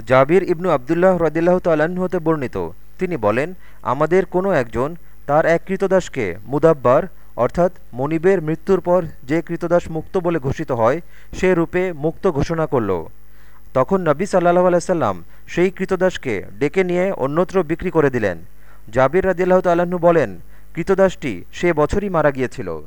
জাবির ইবনু আবদুল্লাহ রদিল্লাহ তাল্লাহ্ন হতে বর্ণিত। তিনি বলেন, আমাদের কোনো একজন তার এক কৃতদাসকে মুদাব্বার, অর্থাৎ মনিবের মৃত্যুর পর যে কৃতদাস মুক্ত বলে ঘোষিত হয়, সে রূপে মুক্ত ঘোষণা করল। তখন নবী সাল্লাহ আলাইসাল্লাম সেই কৃতদাসকে ডেকে নিয়ে অন্যত্র বিক্রি করে দিলেন। জাবির রাদিল্লাহ তাল্লাহ্ন বলেন, কৃতদাসটি সে বছরই মারা গিয়েছিল।